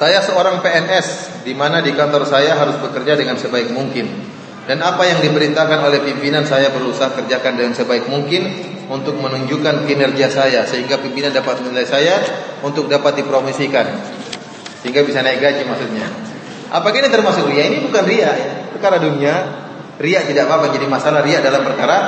Saya seorang PNS di mana di kantor saya harus bekerja dengan sebaik mungkin. Dan apa yang diperintahkan oleh pimpinan saya berusaha kerjakan dengan sebaik mungkin untuk menunjukkan kinerja saya sehingga pimpinan dapat menilai saya untuk dapat dipromosikan. Sehingga bisa naik gaji maksudnya. Apakah ini termasuk ria? Ini bukan ria ya. Perkara dunia, ria tidak apa-apa jadi masalah ria dalam perkara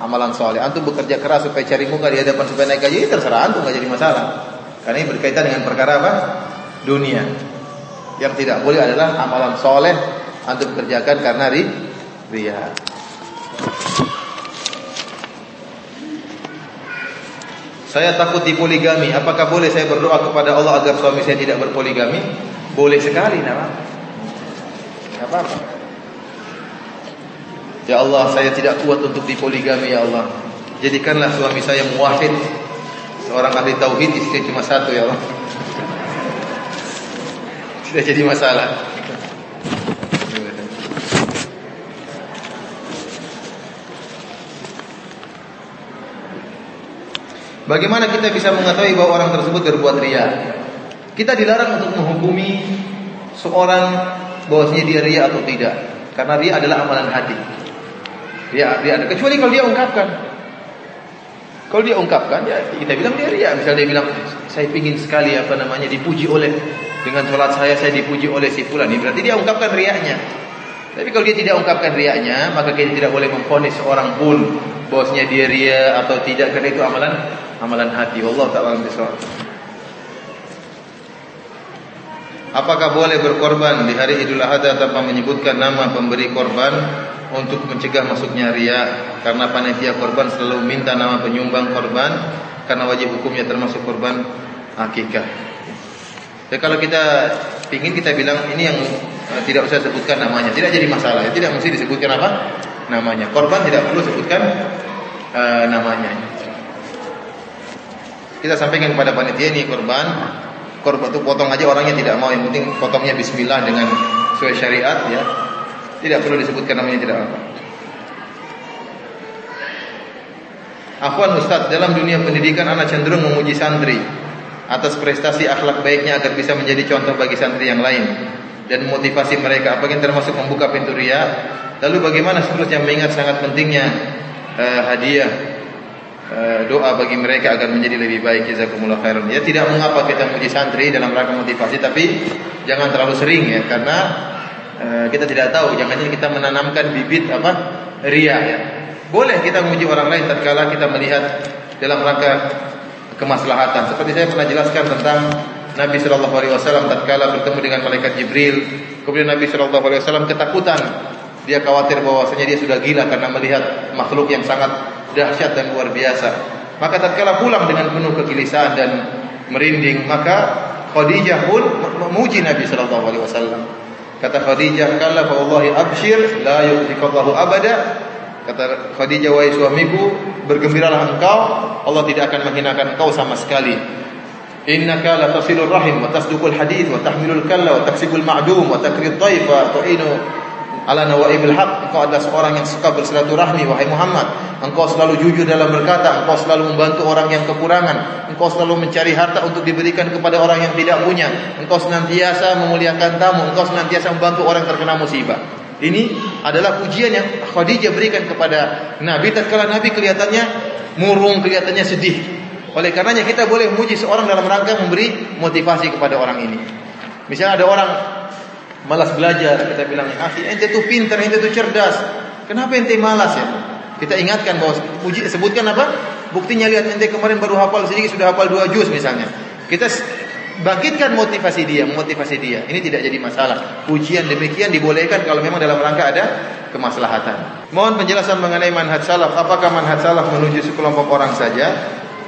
amalan soleh. Antum bekerja keras supaya cari muka di hadapan supaya naik gaji, terserah antum nggak jadi masalah. Karena ini berkaitan dengan perkara apa? Dunia. Yang tidak boleh adalah amalan soleh antum kerjakan karena ri, ria. Saya takut dipoligami. Apakah boleh saya berdoa kepada Allah agar suami saya tidak berpoligami? Boleh sekali, nama. apa-apa. Ya Allah, saya tidak kuat untuk dipoligami ya Allah. Jadikanlah suami saya muwahhid, seorang ahli tauhid, istri cuma satu ya Allah. Tidak jadi masalah. Bagaimana kita bisa mengetahui bahwa orang tersebut berbuat ria? Kita dilarang untuk menghukumi seorang bahwasanya dia ria atau tidak, karena ria adalah amalan hati. Ria, ria ada kecuali kalau dia ungkapkan. Kalau dia ungkapkan, ya kita bilang dia ria. Misalnya dia bilang, saya ingin sekali apa namanya dipuji oleh dengan sholat saya saya dipuji oleh si fulan. Berarti dia ungkapkan riaknya. Tapi kalau dia tidak ungkapkan riaknya, maka kita tidak boleh memfonis seorang pun bahwasanya dia ria atau tidak karena itu amalan amalan hati. Allah taala bisawab. Apakah boleh berkorban di hari Idul Adha tanpa menyebutkan nama pemberi korban untuk mencegah masuknya ria? Karena panitia korban selalu minta nama penyumbang korban karena wajib hukumnya termasuk korban akikah. Ya kalau kita ingin kita bilang ini yang uh, tidak usah sebutkan namanya, tidak jadi masalah. Ya. Tidak mesti disebutkan apa namanya. Korban tidak perlu sebutkan uh, namanya. Kita sampaikan kepada panitia ini korban. Korban itu potong aja orangnya tidak mau. Yang penting potongnya Bismillah dengan sesuai syariat ya. Tidak perlu disebutkan namanya tidak apa. Afwan Ustaz, dalam dunia pendidikan anak cenderung memuji santri atas prestasi akhlak baiknya agar bisa menjadi contoh bagi santri yang lain dan motivasi mereka. Apakah yang termasuk membuka pintu ria? Lalu bagaimana seterusnya mengingat sangat pentingnya uh, hadiah Eh, doa bagi mereka agar menjadi lebih baik jazakumullah khairan. Ya tidak mengapa kita muji santri dalam rangka motivasi tapi jangan terlalu sering ya karena uh, kita tidak tahu jangan kita menanamkan bibit apa ria ya. Boleh kita memuji orang lain tatkala kita melihat dalam rangka kemaslahatan. Seperti saya pernah jelaskan tentang Nabi Shallallahu Alaihi Wasallam tatkala bertemu dengan malaikat Jibril, kemudian Nabi Shallallahu Alaihi Wasallam ketakutan, dia khawatir bahwasanya dia sudah gila karena melihat makhluk yang sangat dahsyat dan luar biasa. Maka tatkala pulang dengan penuh kegelisahan dan merinding, maka Khadijah pun memuji Nabi sallallahu alaihi wasallam. Kata Khadijah, "Kalla fa wallahi abshir la yukhzikallahu abada." Kata Khadijah, "Wahai suamiku, bergembiralah engkau, Allah tidak akan menghinakan engkau sama sekali." Innaka la tasilur rahim wa tasduqul hadith wa tahmilul kalla wa taksibul ma'dum wa takrid dhaif wa tu'inu ala nawaibil haq. Engkau adalah seorang yang suka bersilaturahmi wahai Muhammad. Engkau selalu jujur dalam berkata. Engkau selalu membantu orang yang kekurangan. Engkau selalu mencari harta untuk diberikan kepada orang yang tidak punya. Engkau senantiasa memuliakan tamu. Engkau senantiasa membantu orang yang terkena musibah ini adalah pujian yang Khadijah berikan kepada Nabi tatkala Nabi kelihatannya murung kelihatannya sedih oleh karenanya kita boleh memuji seorang dalam rangka memberi motivasi kepada orang ini misalnya ada orang malas belajar, kita bilang, "Akhi, ente tuh pintar, ente tuh cerdas. Kenapa ente malas ya?" Kita ingatkan bahwa puji sebutkan apa? Buktinya lihat ente kemarin baru hafal sedikit sudah hafal dua juz misalnya. Kita bangkitkan motivasi dia, motivasi dia. Ini tidak jadi masalah. Pujian demikian dibolehkan kalau memang dalam rangka ada kemaslahatan. Mohon penjelasan mengenai manhaj salaf. Apakah manhaj salaf menuju sekelompok orang saja?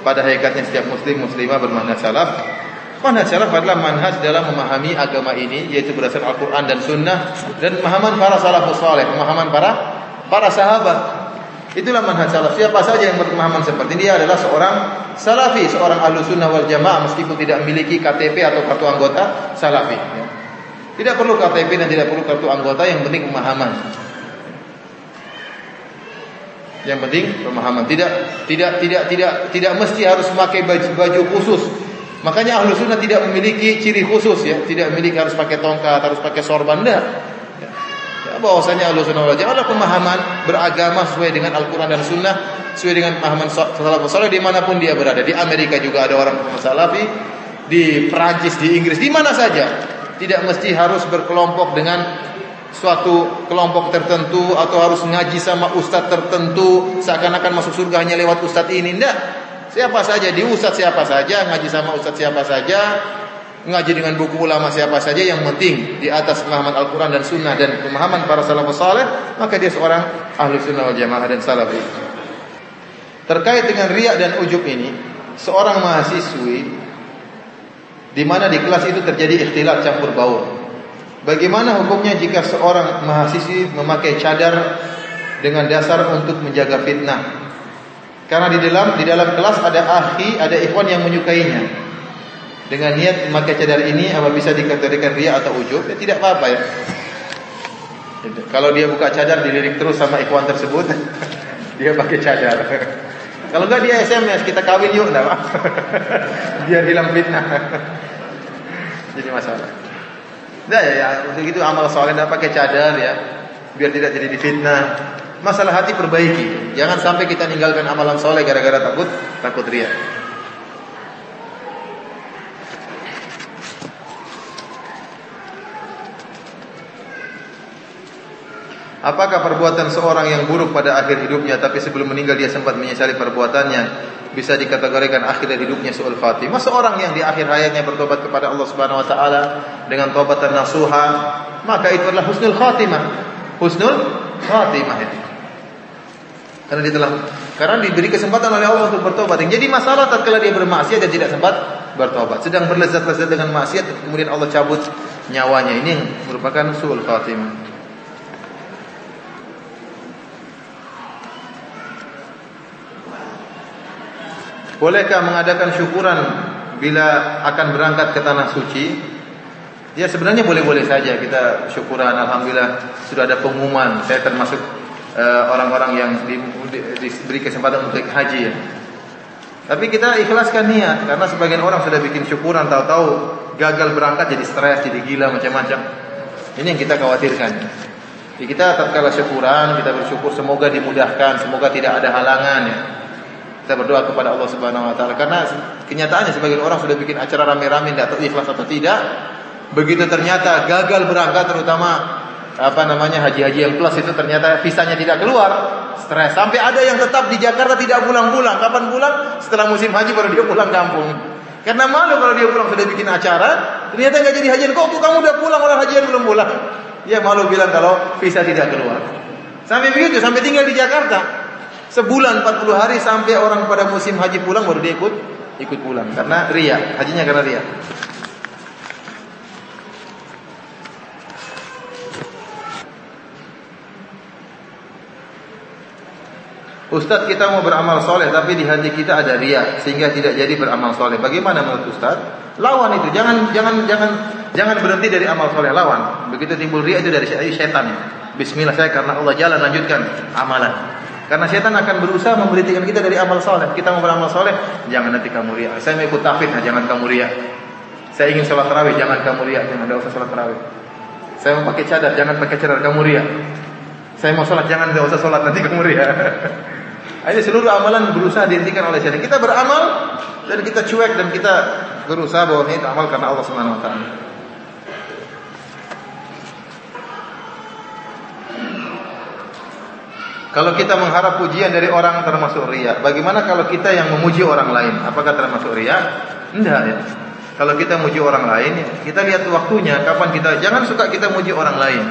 Pada hakikatnya setiap muslim muslimah bermanhaj salaf Manhaj salaf adalah manhaj dalam memahami agama ini yaitu berdasarkan Al-Qur'an dan Sunnah dan pemahaman para salafus saleh, pemahaman para para sahabat. Itulah manhaj salaf. Siapa saja yang berpemahaman seperti ini dia adalah seorang salafi, seorang ahlu sunnah wal jamaah meskipun tidak memiliki KTP atau kartu anggota salafi. Ya. Tidak perlu KTP dan tidak perlu kartu anggota, yang penting pemahaman. Yang penting pemahaman. Tidak tidak tidak tidak tidak mesti harus memakai baju, baju khusus Makanya ahlu sunnah tidak memiliki ciri khusus ya, tidak memiliki harus pakai tongkat, harus pakai sorban, enggak. Ya, ya bahwasanya ahlu sunnah wal jamaah pemahaman beragama sesuai dengan Al-Quran dan Sunnah, sesuai dengan pemahaman salafus saleh di mana pun dia berada. Di Amerika juga ada orang salafi, di Prancis, di Inggris, di mana saja. Tidak mesti harus berkelompok dengan suatu kelompok tertentu atau harus ngaji sama ustadz tertentu seakan-akan masuk surga hanya lewat ustadz ini. Enggak. Siapa saja di ustadz siapa saja, ngaji sama ustadz siapa saja, ngaji dengan buku ulama siapa saja yang penting di atas pemahaman Al-Qur'an dan sunnah dan pemahaman para salafus saleh, maka dia seorang ahlu sunnah wal jamaah dan salafi. Terkait dengan riak dan ujub ini, seorang mahasiswi di mana di kelas itu terjadi ikhtilat campur baur. Bagaimana hukumnya jika seorang mahasiswi memakai cadar dengan dasar untuk menjaga fitnah karena di dalam di dalam kelas ada akhi, ada ikhwan yang menyukainya. Dengan niat memakai cadar ini apa bisa dikategorikan ria atau ujub? Ya, tidak apa-apa ya. Kalau dia buka cadar dilirik terus sama ikhwan tersebut, dia pakai cadar. Kalau enggak dia SMS, kita kawin yuk enggak, Pak. Biar hilang fitnah. Jadi masalah. Nah ya, ya, untuk itu amal soleh enggak pakai cadar ya, biar tidak jadi difitnah. Masalah hati perbaiki. Jangan sampai kita ninggalkan amalan soleh gara-gara takut takut ria. Apakah perbuatan seorang yang buruk pada akhir hidupnya tapi sebelum meninggal dia sempat menyesali perbuatannya bisa dikategorikan akhir hidupnya suul khatimah? Seorang yang di akhir hayatnya bertobat kepada Allah Subhanahu wa taala dengan tobat dan nasuha, maka itu adalah husnul khatimah. Husnul khatimah itu. Karena dia telah karena diberi kesempatan oleh Allah untuk bertobat. Jadi masalah tatkala dia bermaksiat dan tidak sempat bertobat. Sedang berlezat-lezat dengan maksiat kemudian Allah cabut nyawanya. Ini merupakan suul khatimah. Bolehkah mengadakan syukuran bila akan berangkat ke tanah suci? Ya sebenarnya boleh-boleh saja kita syukuran. Alhamdulillah sudah ada pengumuman. Saya termasuk Eh, orang-orang yang di, di, diberi kesempatan untuk haji ya. Tapi kita ikhlaskan niat karena sebagian orang sudah bikin syukuran tahu-tahu gagal berangkat jadi stres, jadi gila macam-macam. Ini yang kita khawatirkan. Jadi kita tatkala syukuran, kita bersyukur semoga dimudahkan, semoga tidak ada halangan ya. Kita berdoa kepada Allah Subhanahu wa taala karena kenyataannya sebagian orang sudah bikin acara rame-rame tidak tahu ikhlas atau tidak. Begitu ternyata gagal berangkat terutama apa namanya haji-haji yang plus itu ternyata visanya tidak keluar, stres. Sampai ada yang tetap di Jakarta tidak pulang-pulang. Kapan pulang? Setelah musim haji baru dia pulang kampung. Karena malu kalau dia pulang sudah bikin acara, ternyata nggak jadi hajian. Kok kamu udah pulang orang hajian belum pulang? Dia malu bilang kalau visa tidak keluar. Sampai begitu, sampai tinggal di Jakarta. Sebulan 40 hari sampai orang pada musim haji pulang baru dia ikut ikut pulang karena ria, hajinya karena ria. Ustadz kita mau beramal soleh tapi di hati kita ada ria sehingga tidak jadi beramal soleh. Bagaimana menurut Ustadz? Lawan itu, jangan jangan jangan jangan berhenti dari amal soleh lawan. Begitu timbul ria itu dari syaitan. Bismillah saya karena Allah jalan lanjutkan amalan. Karena syaitan akan berusaha memberhentikan kita dari amal soleh. Kita mau beramal soleh, jangan nanti kamu ria. Saya mau ikut tafid, nah jangan kamu ria. Saya ingin sholat tarawih, jangan kamu ria, jangan ada usah sholat tarawih. Saya mau pakai cadar, jangan pakai cadar kamu ria. Saya mau sholat, jangan ada usah sholat nanti kamu ria. Ini seluruh amalan berusaha dihentikan oleh syaitan. Kita beramal dan kita cuek dan kita berusaha bahwa ini amal karena Allah Subhanahu wa taala. Kalau kita mengharap pujian dari orang termasuk ria. Bagaimana kalau kita yang memuji orang lain? Apakah termasuk ria? Enggak ya. Kalau kita memuji orang lain, kita lihat waktunya kapan kita jangan suka kita memuji orang lain.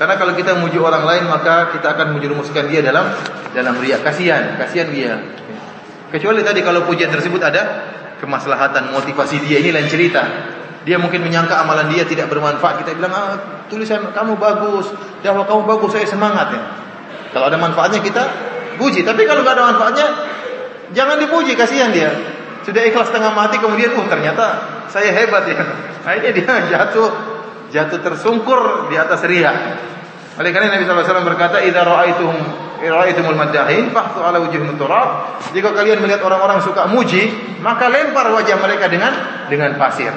Karena kalau kita memuji orang lain maka kita akan menjerumuskan dia dalam dalam riak. Kasihan, kasihan dia. Kecuali tadi kalau pujian tersebut ada kemaslahatan, motivasi dia ini lain cerita. Dia mungkin menyangka amalan dia tidak bermanfaat. Kita bilang, ah, tulisan kamu bagus, dakwah kamu bagus, saya semangat ya. Kalau ada manfaatnya kita puji. Tapi kalau nggak ada manfaatnya, jangan dipuji, kasihan dia. Sudah ikhlas tengah mati, kemudian, oh ternyata saya hebat ya. Akhirnya dia jatuh jatuh tersungkur di atas ria. Oleh karena Nabi SAW berkata, "Idza ra'aituhum Ra'aitumul maddahin fahthu ala wujuhihim turab. Jika kalian melihat orang-orang suka muji, maka lempar wajah mereka dengan dengan pasir.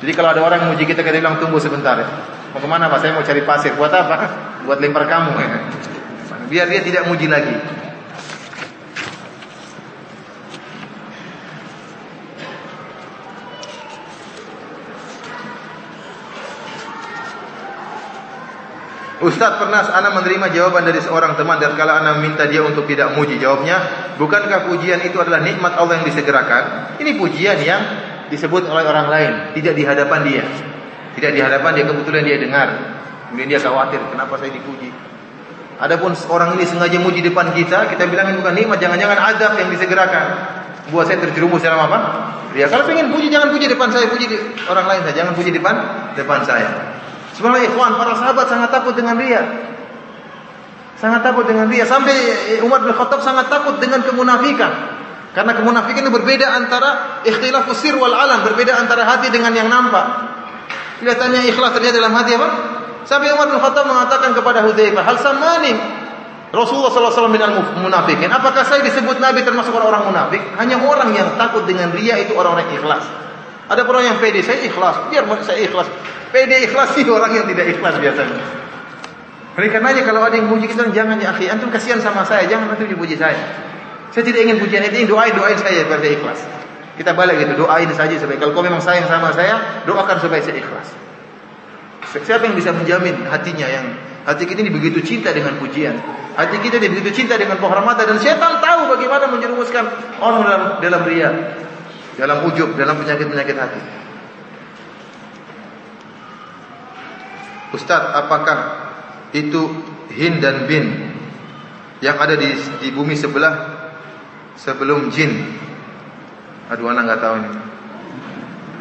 Jadi kalau ada orang muji kita kita bilang tunggu sebentar ya. Mau ke mana Pak? Saya mau cari pasir. Buat apa? Buat lempar kamu. Biar dia tidak muji lagi. Ustaz pernah Ana menerima jawaban dari seorang teman dan kala Ana minta dia untuk tidak muji jawabnya, bukankah pujian itu adalah nikmat Allah yang disegerakan? Ini pujian yang disebut oleh orang lain, tidak di hadapan dia. Tidak di hadapan dia kebetulan dia dengar. Kemudian dia khawatir, kenapa saya dipuji? Adapun orang ini sengaja muji depan kita, kita bilang ini bukan nikmat, jangan-jangan adab yang disegerakan. Buat saya terjerumus dalam apa? Ya kalau pengen puji jangan puji depan saya, puji orang lain saja, jangan puji depan depan saya. Sebenarnya ikhwan, para sahabat sangat takut dengan dia. Sangat takut dengan dia. Sampai Umar bin Khattab sangat takut dengan kemunafikan. Karena kemunafikan itu berbeda antara ikhtilaf sir wal alam, berbeda antara hati dengan yang nampak. Kelihatannya ikhlas terjadi dalam hati apa? Sampai Umar bin Khattab mengatakan kepada Hudzaifah, "Hal samani Rasulullah SAW minal munafikin. Apakah saya disebut Nabi termasuk orang-orang munafik? Hanya orang yang takut dengan ria itu orang-orang ikhlas. Ada orang yang pede, saya ikhlas, biar saya ikhlas. Pede ikhlas sih orang yang tidak ikhlas biasanya. Oleh karenanya kalau ada yang puji kita jangan ya akhi, antum kasihan sama saya, jangan antum dipuji saya. Saya tidak ingin pujian itu, doain doain saya supaya saya ikhlas. Kita balik gitu, doain saja supaya kalau kau memang sayang sama saya, doakan supaya saya ikhlas. Siapa yang bisa menjamin hatinya yang hati kita ini begitu cinta dengan pujian, hati kita ini begitu cinta dengan penghormatan dan setan tahu bagaimana menjerumuskan orang dalam dalam ria, dalam ujub, dalam penyakit-penyakit hati. Ustadz, apakah itu Hin dan Bin yang ada di, di bumi sebelah sebelum jin? Aduh, anak nggak tahu ini.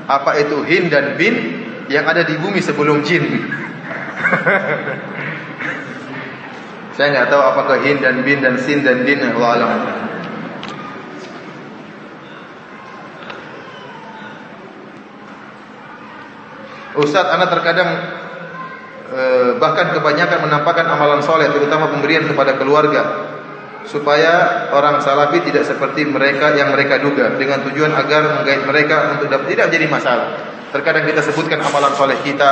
Apa itu Hin dan Bin yang ada di bumi sebelum jin? Saya nggak tahu apakah Hin dan Bin dan Sin dan Din Allah alam. Ustadz, anak terkadang Eh, bahkan kebanyakan menampakkan amalan soleh terutama pemberian kepada keluarga supaya orang salafi tidak seperti mereka yang mereka duga dengan tujuan agar menggait mereka untuk tidak jadi masalah. Terkadang kita sebutkan amalan soleh kita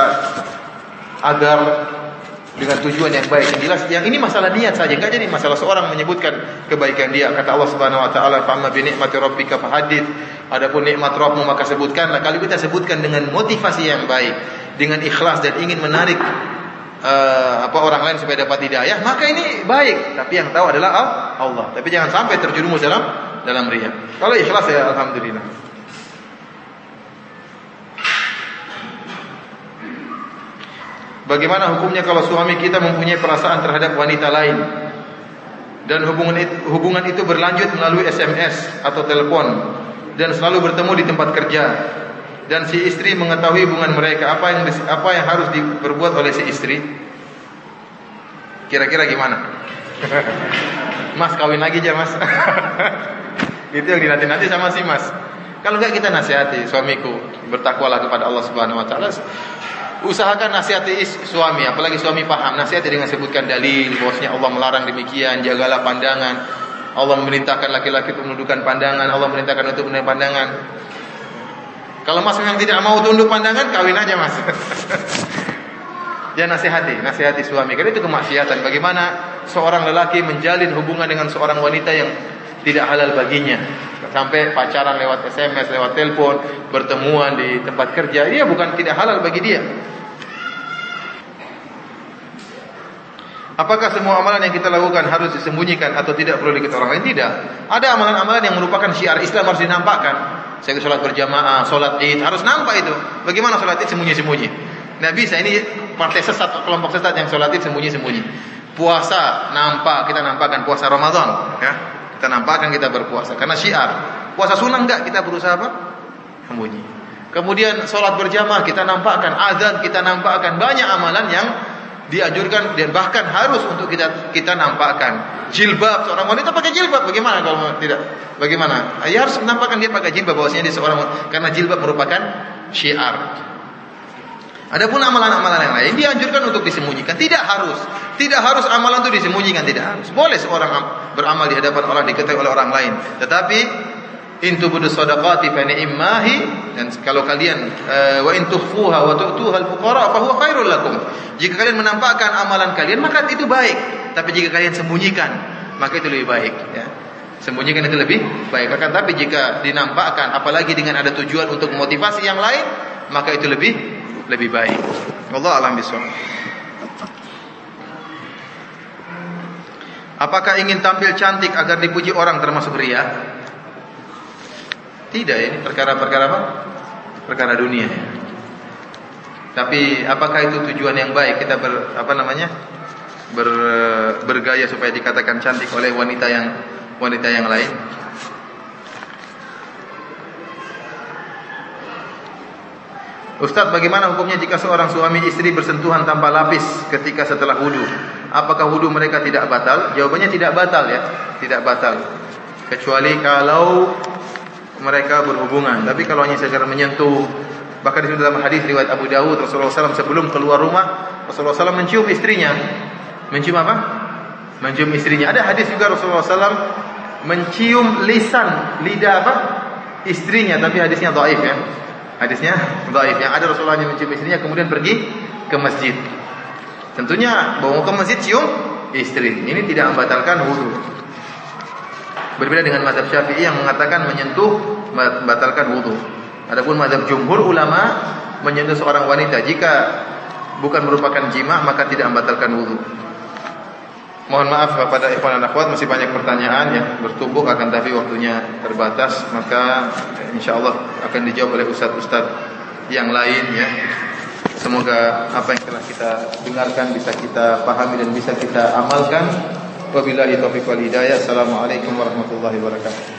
agar dengan tujuan yang baik. Yang jelas yang ini masalah niat saja, enggak jadi masalah seorang menyebutkan kebaikan dia. Kata Allah Subhanahu wa taala, "Fa'amma bi ni'mati rabbika fahadits." Adapun nikmat Rabbmu maka sebutkanlah. Kalau kita sebutkan dengan motivasi yang baik, dengan ikhlas dan ingin menarik uh, apa orang lain supaya dapat hidayah, maka ini baik. Tapi yang tahu adalah Allah. Tapi jangan sampai terjerumus dalam dalam riya. Kalau ikhlas ya alhamdulillah. Bagaimana hukumnya kalau suami kita mempunyai perasaan terhadap wanita lain? Dan hubungan itu, hubungan itu berlanjut melalui SMS atau telepon dan selalu bertemu di tempat kerja. Dan si istri mengetahui hubungan mereka. Apa yang apa yang harus diperbuat oleh si istri? Kira-kira gimana? Mas kawin lagi aja mas. Itu yang dinanti-nanti sama si mas. Kalau enggak kita nasihati suamiku. Bertakwalah kepada Allah Subhanahu wa taala Usahakan nasihati suami, apalagi suami paham. Nasihati dengan sebutkan dalil bahwasanya Allah melarang demikian, jagalah pandangan. Allah memerintahkan laki-laki untuk menundukkan pandangan, Allah memerintahkan untuk menundukkan pandangan. Kalau mas memang tidak mau tunduk pandangan, kawin aja mas. Dia nasihati, nasihati suami. Karena itu kemaksiatan. Bagaimana seorang lelaki menjalin hubungan dengan seorang wanita yang tidak halal baginya. Sampai pacaran lewat SMS, lewat telepon, bertemuan di tempat kerja, dia bukan tidak halal bagi dia. Apakah semua amalan yang kita lakukan harus disembunyikan atau tidak perlu diketahui orang lain? Tidak. Ada amalan-amalan yang merupakan syiar Islam harus dinampakkan. Saya sholat berjamaah, sholat id, harus nampak itu. Bagaimana sholat id sembunyi-sembunyi? Nah bisa, ini partai sesat, kelompok sesat yang sholat id sembunyi-sembunyi. Puasa nampak, kita nampakkan puasa Ramadan. Ya. Kita nampakkan kita berpuasa. Karena syiar. Puasa sunnah enggak, kita berusaha apa? Sembunyi. Kemudian sholat berjamaah kita nampakkan, azan kita nampakkan. Banyak amalan yang dianjurkan dan bahkan harus untuk kita kita nampakkan jilbab seorang wanita pakai jilbab bagaimana kalau tidak bagaimana ya harus menampakkan dia pakai jilbab bahwasanya dia seorang wanita. karena jilbab merupakan syiar Adapun amalan-amalan yang lain dianjurkan untuk disembunyikan. Tidak harus. Tidak harus amalan itu disembunyikan, tidak harus. Boleh seorang beramal di hadapan orang diketahui oleh orang lain. Tetapi intu budu sadaqati fa ni'mahi dan kalau kalian uh, wa in tukhfuha wa tu'tuha al-fuqara fa huwa khairul lakum. Jika kalian menampakkan amalan kalian maka itu baik. Tapi jika kalian sembunyikan maka itu lebih baik ya. Sembunyikan itu lebih baik. Akan tapi jika dinampakkan apalagi dengan ada tujuan untuk motivasi yang lain maka itu lebih lebih baik. Allah alam bisawab. Apakah ingin tampil cantik agar dipuji orang termasuk ria? Tidak ini perkara-perkara apa? Perkara dunia. Tapi apakah itu tujuan yang baik kita ber, apa namanya? Ber, bergaya supaya dikatakan cantik oleh wanita yang wanita yang lain? Ustaz, bagaimana hukumnya jika seorang suami istri bersentuhan tanpa lapis ketika setelah wudhu? Apakah wudhu mereka tidak batal? Jawabannya tidak batal ya, tidak batal. Kecuali kalau mereka berhubungan. Tapi kalau hanya sekedar menyentuh, bahkan di dalam hadis riwayat Abu Dawud Rasulullah SAW sebelum keluar rumah, Rasulullah SAW mencium istrinya. Mencium apa? Mencium istrinya. Ada hadis juga Rasulullah SAW mencium lisan lidah apa? Istrinya, tapi hadisnya dhaif ya. Hadisnya dhaif. Yang ada Rasulullah yang mencium istrinya kemudian pergi ke masjid. Tentunya bawa ke masjid cium istri. Ini tidak membatalkan wudhu. Berbeda dengan mazhab Syafi'i yang mengatakan menyentuh membatalkan wudhu. Adapun mazhab jumhur ulama menyentuh seorang wanita jika bukan merupakan jima maka tidak membatalkan wudhu. Mohon maaf kepada ikhwan dan akhwat masih banyak pertanyaan yang bertumpuk akan tapi waktunya terbatas maka insyaallah akan dijawab oleh ustaz-ustaz yang lain ya. Semoga apa yang telah kita dengarkan bisa kita pahami dan bisa kita amalkan. Wabillahi taufiq wal hidayah. Assalamualaikum warahmatullahi wabarakatuh.